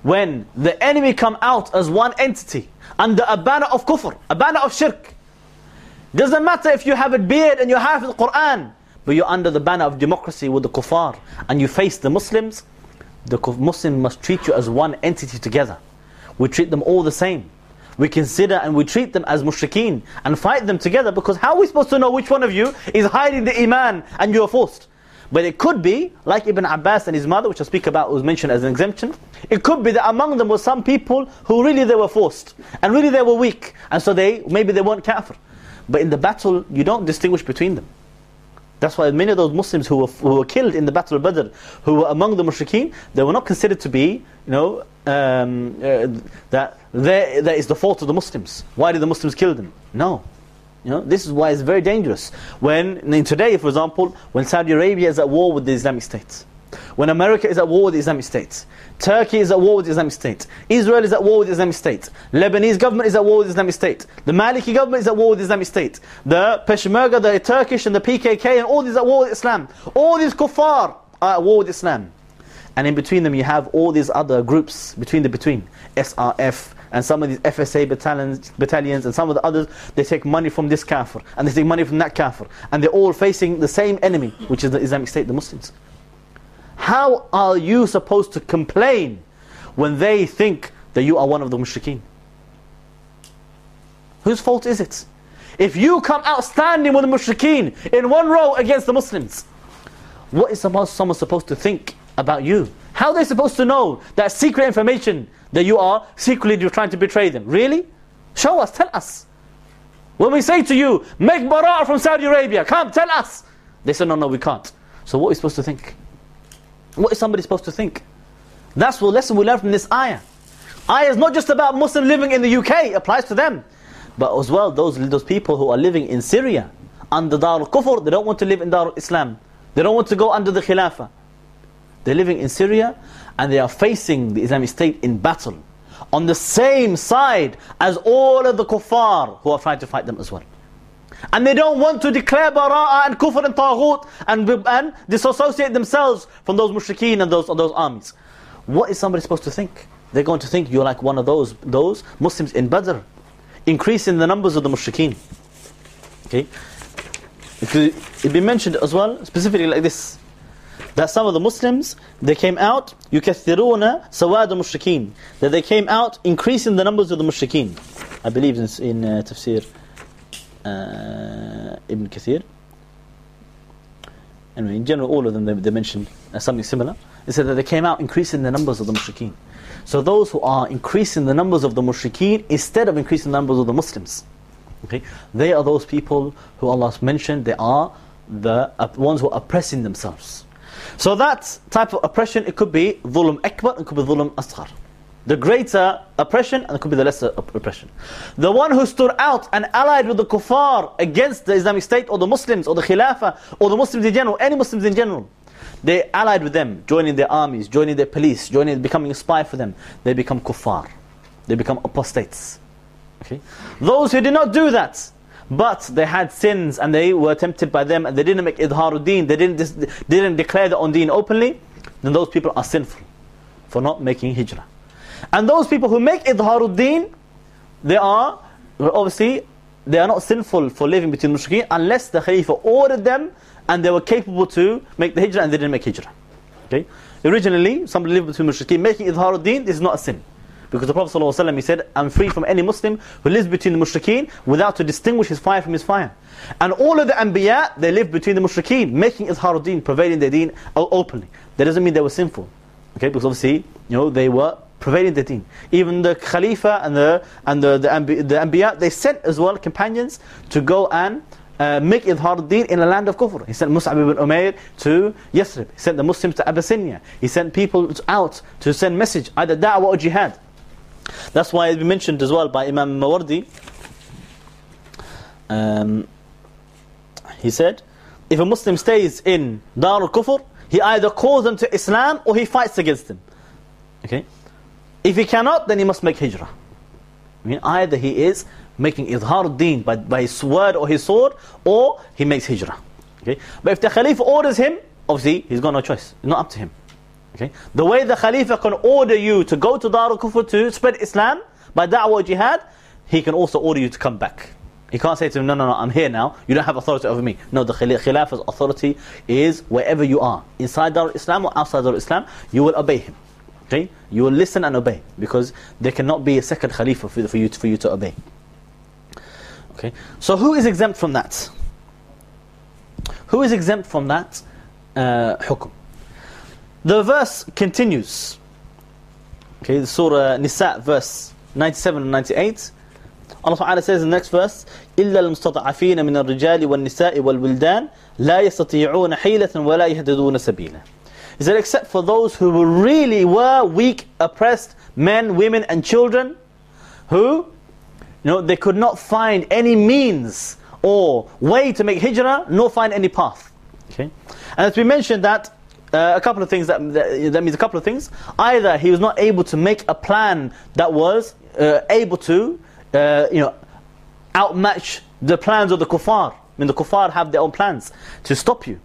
when the enemy come out as one entity under a banner of kufr, a banner of shirk, doesn't matter if you have a beard and you have the Quran, but you're under the banner of democracy with the kuffar and you face the Muslims, the Muslim must treat you as one entity together. We treat them all the same. We consider and we treat them as mushrikeen and fight them together because how are we supposed to know which one of you is hiding the iman and you are forced? But it could be, like Ibn Abbas and his mother, which I'll speak about, was mentioned as an exemption. It could be that among them were some people who really they were forced. And really they were weak. And so they, maybe they weren't kafir. But in the battle, you don't distinguish between them. That's why many of those Muslims who were, who were killed in the Battle of Badr, who were among the mushrikeen, they were not considered to be, you know, um, uh, that that is the fault of the Muslims. Why did the Muslims kill them? No. You know, this is why it's very dangerous. When, today, for example, when Saudi Arabia is at war with the Islamic State, when America is at war with Islamic State, Turkey is at war with Islamic State, Israel is at war with Islamic State, Lebanese government is at war with Islamic State, the Maliki government is at war with Islamic State, the Peshmerga, the Turkish and the PKK and all these at war with Islam. All these kuffar are at war with Islam. And in between them you have all these other groups, between the between, SRF, and some of these FSA battalions, battalions and some of the others, they take money from this kafir, and they take money from that kafir. And they're all facing the same enemy, which is the Islamic State, the Muslims. How are you supposed to complain when they think that you are one of the mushrikeen? Whose fault is it? If you come out standing with the mushrikeen in one row against the Muslims, what is someone supposed to think about you? How are they supposed to know that secret information that you are secretly you're trying to betray them? Really? Show us, tell us. When we say to you, make bara from Saudi Arabia, come, tell us. They say, no, no, we can't. So what are we supposed to think? What is somebody supposed to think? That's the lesson we learn from this ayah. Ayah is not just about Muslim living in the UK, it applies to them. But as well, those, those people who are living in Syria, under Dar al-Kufr, they don't want to live in Dar al-Islam. They don't want to go under the Khilafah. They're living in Syria, and they are facing the Islamic State in battle. On the same side as all of the kuffar who are trying to fight them as well. And they don't want to declare bara'ah and kufr and taghut and, and disassociate themselves from those mushrikeen and those, those armies. What is somebody supposed to think? they're going to think you're like one of those those Muslims in Badr, increasing the numbers of the mushrikeen. Okay, it be mentioned as well, specifically like this, that some of the Muslims they came out يكثرون سواد المشركين that they came out increasing the numbers of the mushrikeen. I believe in, in uh, tafsir uh, Ibn Kathir. Anyway, in general, all of them they, they mentioned uh, something similar. They said that they came out increasing the numbers of the mushrikeen. So those who are increasing the numbers of the mushrikeen instead of increasing the numbers of the Muslims, okay, they are those people who Allah mentioned. They are the ones who are oppressing themselves. So that type of oppression, it could be dhulm akbar, it could be dhulm asghar. The greater oppression and it could be the lesser oppression. The one who stood out and allied with the kuffar against the Islamic State or the Muslims or the Khilafah or the Muslims in general, any Muslims in general, they allied with them, joining their armies, joining their police, joining, becoming a spy for them. They become kuffar. They become apostates. Okay? Those who did not do that, but they had sins and they were tempted by them and they didn't make idharuddin, they didn't, didn't declare their own deen openly, then those people are sinful for not making hijrah. And those people who make idharuddin, they are, obviously, they are not sinful for living between mushrikeen unless the Khalifa ordered them and they were capable to make the hijrah and they didn't make hijrah. Okay? Originally, somebody lived between mushrikeen, making idharuddin is not a sin. Because the Prophet ﷺ, he said, I'm free from any Muslim who lives between the mushrikeen without to distinguish his fire from his fire. And all of the Anbiya, they lived between the mushrikeen, making idharuddin, prevailing their deen openly. That doesn't mean they were sinful. Okay, because obviously, you know, they were prevailing the deen. Even the Khalifa and the and the, the, the Anbiya, they sent as well companions to go and uh, make Idhar Deen in a land of kufr. He sent Mus'ab ibn Umair to Yathrib. He sent the Muslims to Abyssinia. He sent people out to send message, either da'wah or jihad. That's why it mentioned as well by Imam Mawardi. Um, he said, if a Muslim stays in Dar al-Kufr, he either calls them to Islam or he fights against them. Okay? If he cannot, then he must make hijrah. I mean, either he is making idhar deen by, by his word or his sword, or he makes hijrah. Okay? But if the Khalifa orders him, obviously he's got no choice. It's not up to him. Okay? The way the Khalifa can order you to go to Dar al-Kufr to spread Islam by da'wah jihad, he can also order you to come back. He can't say to him, no, no, no, I'm here now. You don't have authority over me. No, the Khalifa's authority is wherever you are. Inside Dar al-Islam or outside Dar al-Islam, you will obey him. Okay? You will listen and obey. Because there cannot be a second Khalifa for, for, you, to, for you to obey. Okay, so who is exempt from that? Who is exempt from that uh, hukum? The verse continues. Okay, the Surah Nisa, verse 97 and 98. Allah Ta'ala says in the next verse, إِلَّا الْمُسْتَضْعَفِينَ مِنَ الرِّجَالِ وَالنِّسَاءِ وَالْوِلْدَانِ لَا يَسْتَطِيعُونَ حِيلَةً وَلَا يَهْتَدُونَ سَبِيلًا he said, except for those who really were weak, oppressed, men, women and children, who you know, they could not find any means or way to make hijrah, nor find any path. Okay? And as we mentioned that, uh, a couple of things, that, that, that, means a couple of things. Either he was not able to make a plan that was uh, able to, uh, you know, outmatch the plans of the kuffar. I mean, the kuffar have their own plans to stop you.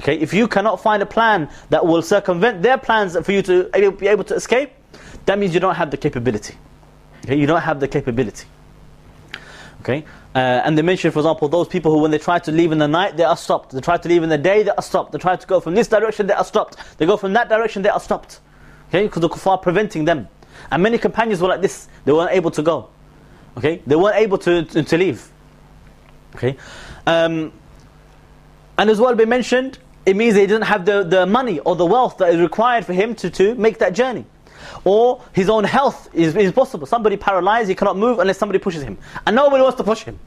Okay, if you cannot find a plan that will circumvent their plans for you to be able to escape, that means you don't have the capability. Okay, you don't have the capability. Okay? Uh, and they mention, for example, those people who when they try to leave in the night, they are stopped. They try to leave in the day, they are stopped. They try to go from this direction, they are stopped. They go from that direction, they are stopped. Okay? Because the kuffar preventing them. And many companions were like this. They weren't able to go. Okay? They weren't able to, to, to leave. Okay? Um, and as well be mentioned, it means they didn't have the, the money or the wealth that is required for him to, to make that journey. Or his own health is, is possible. Somebody paralyzed, he cannot move unless somebody pushes him. And nobody wants to push him.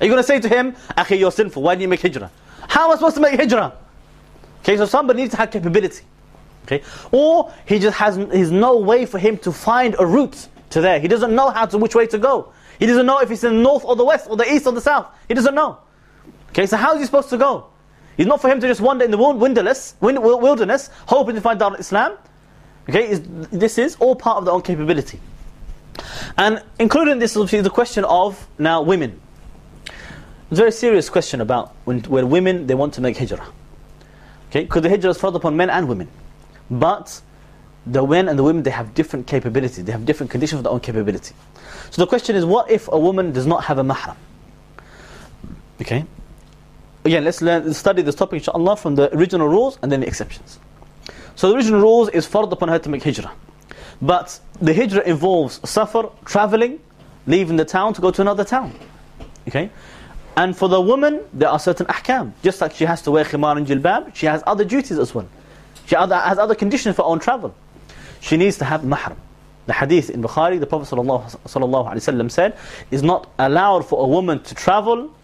Are you going to say to him, Akhi, you're sinful, why didn't you make hijrah? How am I supposed to make hijrah? Okay, so somebody needs to have capability. Okay? Or he just has there's no way for him to find a route to there. He doesn't know how to which way to go. He doesn't know if it's in the north or the west or the east or the south. He doesn't know. Okay, so how is he supposed to go? It's not for him to just wander in the wilderness, wilderness, hoping to find Dar Islam. Okay, this is all part of their own capability. And including this is the question of now women. It's a very serious question about when, when women they want to make hijrah. Okay, because the hijrah is fard upon men and women. But the men and the women, they have different capabilities. They have different conditions of their own capability. So the question is, what if a woman does not have a mahram? Okay? Again, let's learn, study this topic, inshaAllah from the original rules and then the exceptions. So the original rules is fard upon her to make hijrah. But the hijrah involves safar, traveling, leaving the town to go to another town. Okay? And for the woman, there are certain ahkam. Just like she has to wear khimar and jilbab, she has other duties as well. She has other conditions for her own travel. She needs to have mahram. The hadith in Bukhari, the Prophet ﷺ said, is not allowed for a woman to travel,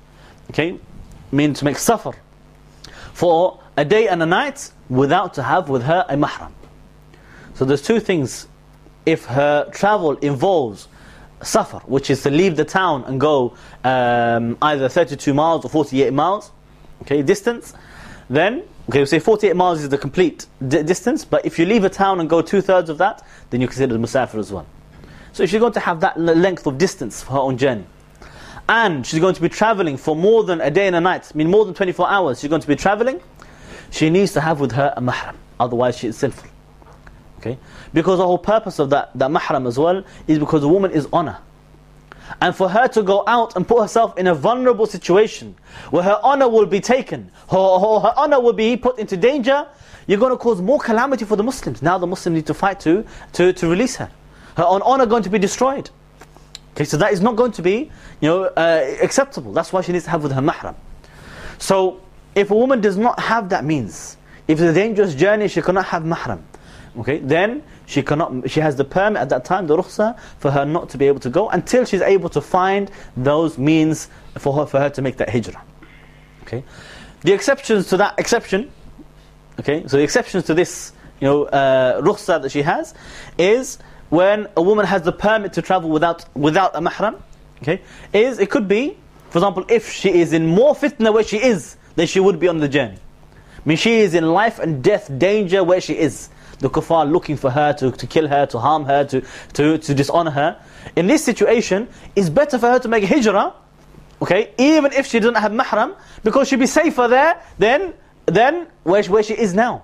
okay, mean to make safar, for a day and a night without to have with her a mahram. So there's two things. If her travel involves safar, which is to leave the town and go um, either 32 miles or 48 miles, okay, distance, then Okay, we say 48 miles is the complete distance, but if you leave a town and go two thirds of that, then you consider the musafir as well. So if you're going to have that length of distance for her own journey, and she's going to be traveling for more than a day and a night, I mean more than 24 hours, she's going to be traveling, she needs to have with her a mahram, otherwise she is sinful. Okay? Because the whole purpose of that, that mahram as well is because the woman is honor. And for her to go out and put herself in a vulnerable situation where her honor will be taken, her, her, her honor will be put into danger, you're going to cause more calamity for the Muslims. Now the Muslims need to fight to, to, to release her. Her own honor going to be destroyed. Okay, so that is not going to be you know, uh, acceptable. That's why she needs to have with her mahram. So if a woman does not have that means, if it's a dangerous journey, she cannot have mahram. Okay, then she cannot. She has the permit at that time, the rukhsa, for her not to be able to go until she's able to find those means for her for her to make that hijrah. Okay, the exceptions to that exception. Okay, so the exceptions to this, you know, uh, rukhsa that she has, is when a woman has the permit to travel without without a mahram. Okay, is it could be, for example, if she is in more fitna where she is than she would be on the journey. I mean, she is in life and death danger where she is the kuffar looking for her to, to kill her, to harm her, to, to, to dishonor her. In this situation, it's better for her to make hijrah, okay, even if she doesn't have mahram, because she'd be safer there than, than where, where she is now.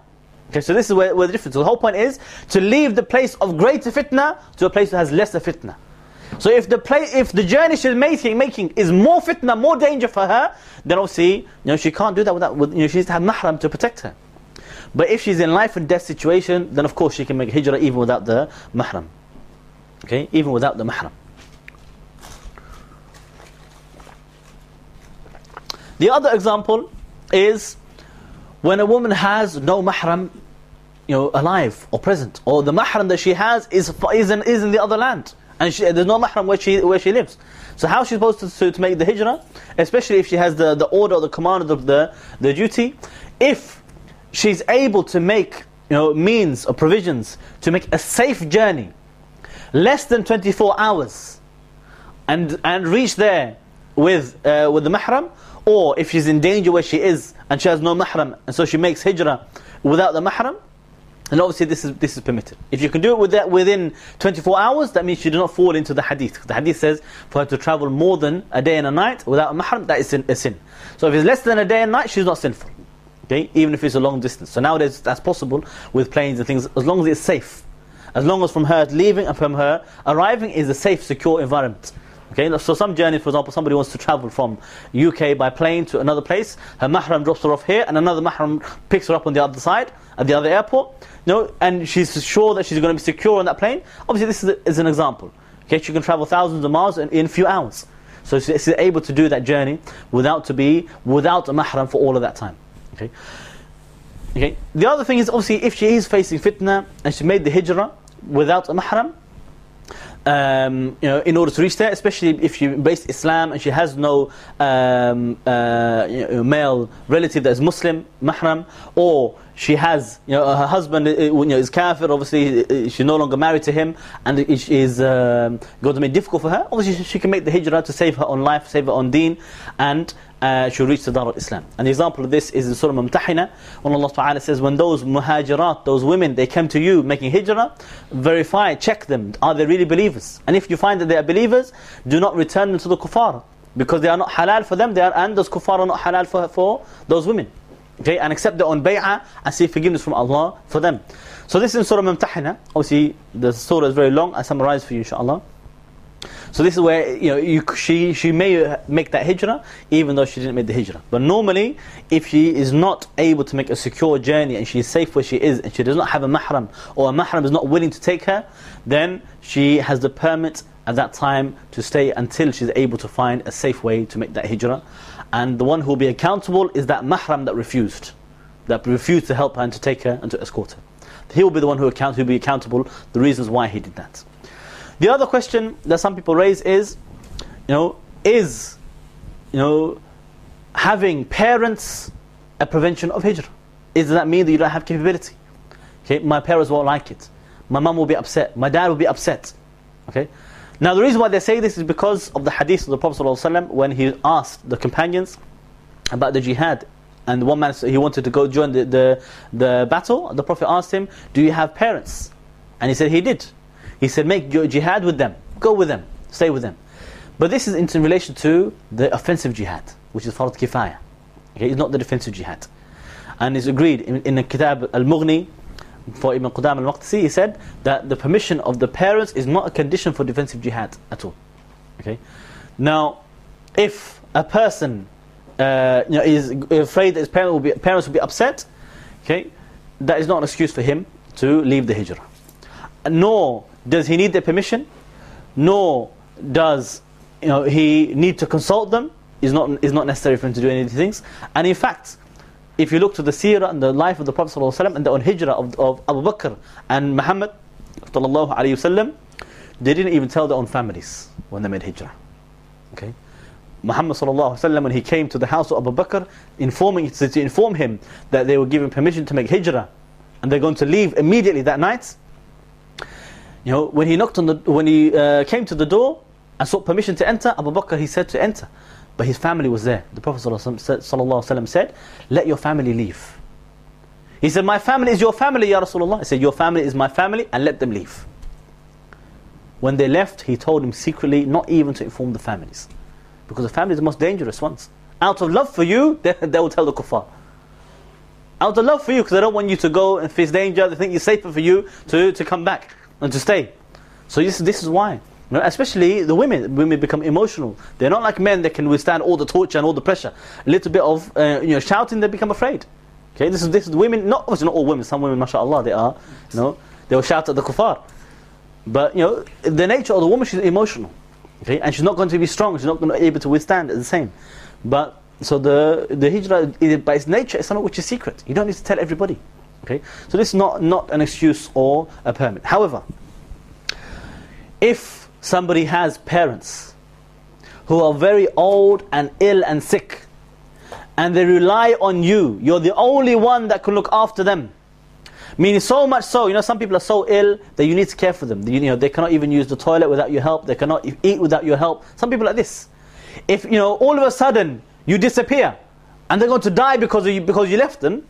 Okay, so this is where, where the difference. So the whole point is to leave the place of greater fitna to a place that has lesser fitna. So if the place, if the journey she's making, making is more fitna, more danger for her, then obviously, you know, she can't do that without, with, you know, she needs to have mahram to protect her. But if she's in life and death situation, then of course she can make hijrah even without the mahram. Okay, even without the mahram. The other example is when a woman has no mahram, you know, alive or present, or the mahram that she has is is in, is in the other land, and she, there's no mahram where she where she lives. So how is she supposed to, to, to make the hijrah, especially if she has the, the order or the command of the, the duty? If she's able to make you know, means or provisions to make a safe journey, less than 24 hours, and, and reach there with, uh, with the mahram, or if she's in danger where she is and she has no mahram, and so she makes hijrah without the mahram, and obviously this is this is permitted. If you can do it with that within 24 hours, that means she does not fall into the hadith. The hadith says for her to travel more than a day and a night without a mahram, that is a sin. So if it's less than a day and night, she's not sinful. Okay, even if it's a long distance. So nowadays that's possible with planes and things, as long as it's safe. As long as from her leaving and from her arriving is a safe, secure environment. Okay, so some journey, for example, somebody wants to travel from UK by plane to another place, her mahram drops her off here, and another mahram picks her up on the other side, at the other airport, you know, and she's sure that she's going to be secure on that plane. Obviously, this is, a, is an example. Okay, she can travel thousands of miles in, in a few hours. So she's able to do that journey without to be without a mahram for all of that time. Okay. Okay. The other thing is obviously if she is facing fitna and she made the hijrah without a mahram, um, you know, in order to reach there, especially if she embraced Islam and she has no um, uh, you know, male relative that is Muslim, mahram, or she has, you know, her husband uh, you know, is kafir, obviously uh, she's no longer married to him, and it is um, going to make difficult for her. Obviously, she can make the hijrah to save her own life, save her own deen, and uh, she'll reach the Dar al-Islam. The example of this is in Surah Mumtahina, when Allah Ta'ala says, when those muhajirat, those women, they come to you making hijrah, verify, check them, are they really believers? And if you find that they are believers, do not return them to the kuffar, because they are not halal for them, they are, and those kuffar are not halal for, for those women. Okay, and accept their own bay'ah and seek forgiveness from Allah for them. So this is in Surah Mumtahina. Obviously, the surah is very long. I summarize for you, inshallah. So this is where you know you, she she may make that hijrah even though she didn't make the hijrah. But normally, if she is not able to make a secure journey and she is safe where she is and she does not have a mahram or a mahram is not willing to take her, then she has the permit at that time to stay until she's able to find a safe way to make that hijrah. And the one who will be accountable is that mahram that refused, that refused to help her and to take her and to escort her. He will be the one who account, will be accountable the reasons why he did that. The other question that some people raise is, you know, is, you know, having parents a prevention of hijrah? Does that mean that you don't have capability? Okay, my parents won't like it. My mum will be upset. My dad will be upset. Okay. Now the reason why they say this is because of the hadith of the Prophet ﷺ when he asked the companions about the jihad and one man he wanted to go join the, the, the battle. The Prophet asked him, "Do you have parents?" And he said he did. He said, make your jihad with them. Go with them. Stay with them. But this is in relation to the offensive jihad, which is fard kifaya. Okay, it's not the defensive jihad. And it's agreed in, in the Kitab al-Mughni, for Ibn Qudamah al-Maqdisi, he said that the permission of the parents is not a condition for defensive jihad at all. Okay. Now, if a person uh, you know, is afraid that his parents will, be, parents will be upset, okay, that is not an excuse for him to leave the hijrah. Nor does he need their permission, nor does you know, he need to consult them. Is not, is not necessary for him to do any of these things. And in fact, if you look to the seerah and the life of the Prophet ﷺ and the on hijrah of, of Abu Bakr and Muhammad وسلم, they didn't even tell their own families when they made hijrah. Okay? Muhammad وسلم, when he came to the house of Abu Bakr, informing to inform him that they were given permission to make hijrah and they're going to leave immediately that night, you know, when he knocked on the, when he uh, came to the door and sought permission to enter, Abu Bakr he said to enter, but his family was there. The Prophet ﷺ said, "Let your family leave." He said, "My family is your family, Ya Rasulullah." He said, "Your family is my family, and let them leave." When they left, he told him secretly not even to inform the families, because the family is the most dangerous ones. Out of love for you, they, they will tell the kuffar out of love for you because they don't want you to go and face danger. They think it's safer for you to, to come back and to stay. So this, this is why. You know, especially the women, women become emotional. They're not like men that can withstand all the torture and all the pressure. A little bit of uh, you know shouting, they become afraid. Okay, this is this is women. Not obviously not all women. Some women, mashallah, they are. You know, they will shout at the kuffar. But you know, the nature of the woman, she's emotional. Okay, and she's not going to be strong. She's not going to be able to withstand the same. But so the the hijrah, by its nature, is something which is secret. You don't need to tell everybody. Okay, so this is not not an excuse or a permit. However, if somebody has parents who are very old and ill and sick, and they rely on you, you're the only one that can look after them. Meaning so much so, you know, some people are so ill that you need to care for them. You know, they cannot even use the toilet without your help. They cannot eat without your help. Some people like this. If you know, all of a sudden you disappear, and they're going to die because you because you left them,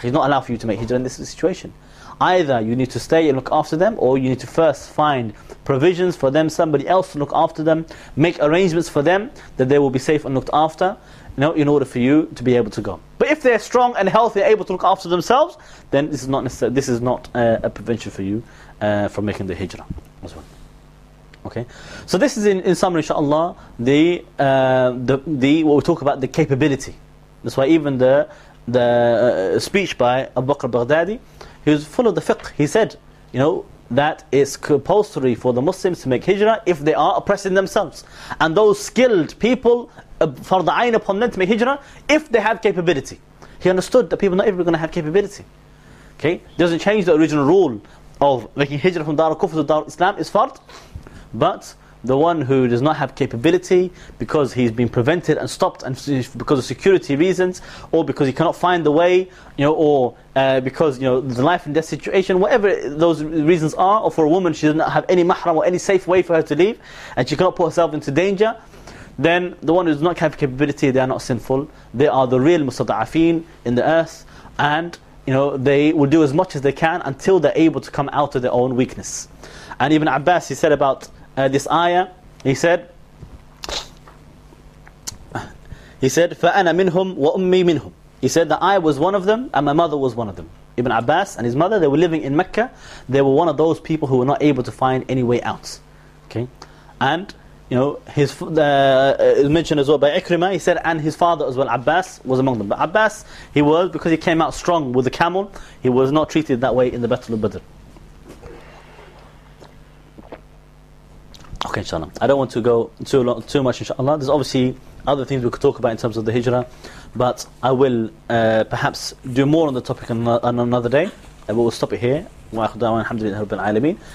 He's not allowed for you to make hijrah in this situation. Either you need to stay and look after them, or you need to first find provisions for them, somebody else to look after them, make arrangements for them that they will be safe and looked after, you know, in order for you to be able to go. But if they're strong and healthy, able to look after themselves, then this is not this is not uh, a prevention for you uh, from making the hijrah as well. Okay, so this is in, in summary, inshallah, the, uh, the the what we talk about the capability. That's why even the the uh, speech by Abu Bakr Baghdadi, he was full of the fiqh. He said, you know, that it's compulsory for the Muslims to make hijrah if they are oppressing themselves. And those skilled people, uh, for the ayn upon them to make hijrah, if they have capability. He understood that people not ever going to have capability. Okay? Doesn't change the original rule of making hijrah from Dar al-Kufr to Dar al-Islam is fard. But the one who does not have capability because he's been prevented and stopped and because of security reasons or because he cannot find the way you know or uh, because you know the life and death situation whatever those reasons are or for a woman she does not have any mahram or any safe way for her to leave and she cannot put herself into danger then the one who does not have capability they are not sinful. They are the real mustada'afin in the earth and you know they will do as much as they can until they're able to come out of their own weakness. And Ibn Abbas he said about uh, this ayah, he said, he said, فَأَنَا مِنْهُمْ وَأُمِّي مِنْهُمْ He said that I was one of them and my mother was one of them. Ibn Abbas and his mother, they were living in Mecca. They were one of those people who were not able to find any way out. Okay? And, you know, his, uh, is mentioned as well by Ikrimah, he said, and his father as well, Abbas, was among them. But Abbas, he was, because he came out strong with the camel, he was not treated that way in the Battle of Badr. Okay, inshallah. I don't want to go too long, too much, inshallah. There's obviously other things we could talk about in terms of the hijrah, but I will uh, perhaps do more on the topic on, on another day. Uh, but we'll stop it here. وآخر دعوانا الحمد لله رب العالمين